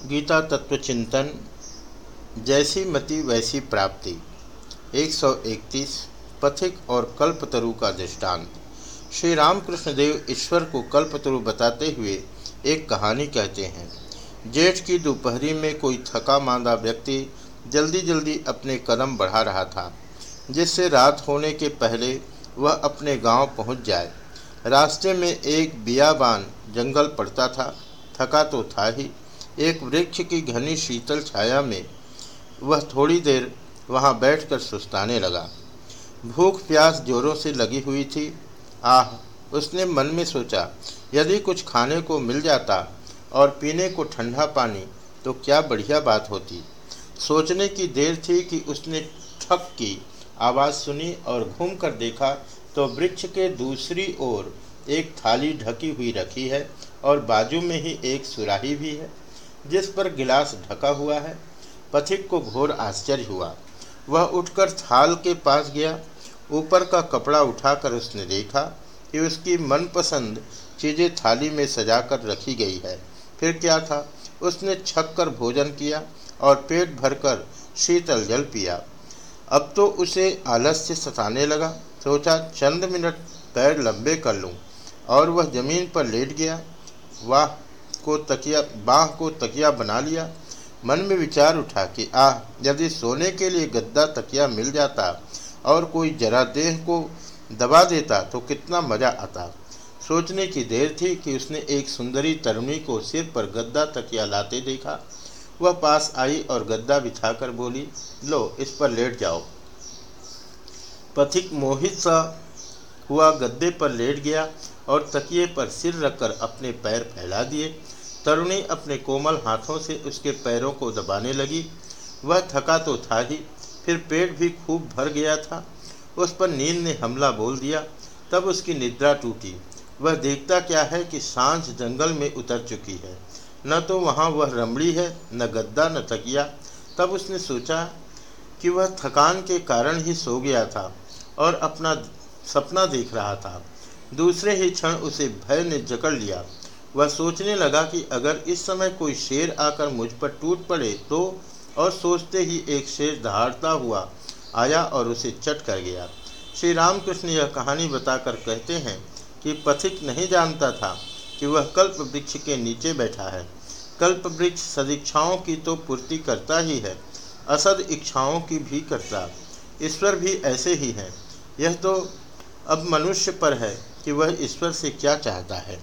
गीता तत्व चिंतन जैसी मति वैसी प्राप्ति 131 पथिक और कल्पतरु का दृष्टांत। श्री रामकृष्ण देव ईश्वर को कल्पतरु बताते हुए एक कहानी कहते हैं। जेठ की दोपहरी में कोई थका मांदा व्यक्ति जल्दी जल्दी अपने कदम बढ़ा रहा था, जिससे रात होने के पहले वह अपने गाँव पहुँच जाए। रास्ते में एक बियाबान जंगल पड़ता था, थका तो था ही एक वृक्ष की घनी शीतल छाया में वह थोड़ी देर वहाँ बैठकर सुस्ताने लगा। भूख प्यास जोरों से लगी हुई थी। आह, उसने मन में सोचा, यदि कुछ खाने को मिल जाता और पीने को ठंडा पानी तो क्या बढ़िया बात होती। सोचने की देर थी कि उसने ठक की आवाज़ सुनी और घूम कर देखा तो वृक्ष के दूसरी ओर एक थाली ढकी हुई रखी है और बाजू में ही एक सुराही भी है। जिस पर गिलास ढका हुआ है, पथिक को घोर आश्चर्य हुआ। वह उठकर थाल के पास गया, ऊपर का कपड़ा उठाकर उसने देखा कि उसकी मनपसंद चीज़ें थाली में सजाकर रखी गई है। फिर क्या था? उसने छक कर भोजन किया और पेट भरकर शीतल जल पिया। अब तो उसे आलस्य सताने लगा। सोचा, चंद मिनट पैर लंबे कर लूँ। और वह ज़मीन पर लेट गया। वाह को तकिया, बाह को तकिया बना लिया। मन में विचार उठा कि, आह, यदि सोने के लिए गद्दा तकिया मिल जाता और कोई जरा देह को दबा देता तो कितना मज़ा आता। सोचने की देर थी कि उसने एक सुंदरी तरुणी को सिर पर गद्दा तकिया लाते देखा। वह पास आई और गद्दा बिछाकर बोली, लो, इस पर लेट जाओ। पथिक मोहित सा हुआ गद्दे पर लेट गया और तकिए पर सिर रखकर अपने पैर फैला दिए। तरुणी अपने कोमल हाथों से उसके पैरों को दबाने लगी। वह थका तो था ही, फिर पेट भी खूब भर गया था। उस पर नींद ने हमला बोल दिया। तब उसकी निद्रा टूटी। वह देखता क्या है कि साँझ जंगल में उतर चुकी है। न तो वहाँ वह रमड़ी है, न गद्दा, न तकिया। तब उसने सोचा कि वह थकान के कारण ही सो गया था और अपना सपना देख रहा था। दूसरे ही क्षण उसे भय ने जकड़ लिया। वह सोचने लगा कि अगर इस समय कोई शेर आकर मुझ पर टूट पड़े तो और सोचते ही एक शेर दहाड़ता हुआ आया और उसे चट कर गया। श्री रामकृष्ण यह कहानी बताकर कहते हैं कि पथिक नहीं जानता था कि वह कल्प वृक्ष के नीचे बैठा है। कल्प वृक्ष सदीक्षाओं की तो पूर्ति करता ही है, असद इच्छाओं की भी करता। ईश्वर भी ऐसे ही हैं। यह तो अब मनुष्य पर है कि वह ईश्वर से क्या चाहता है।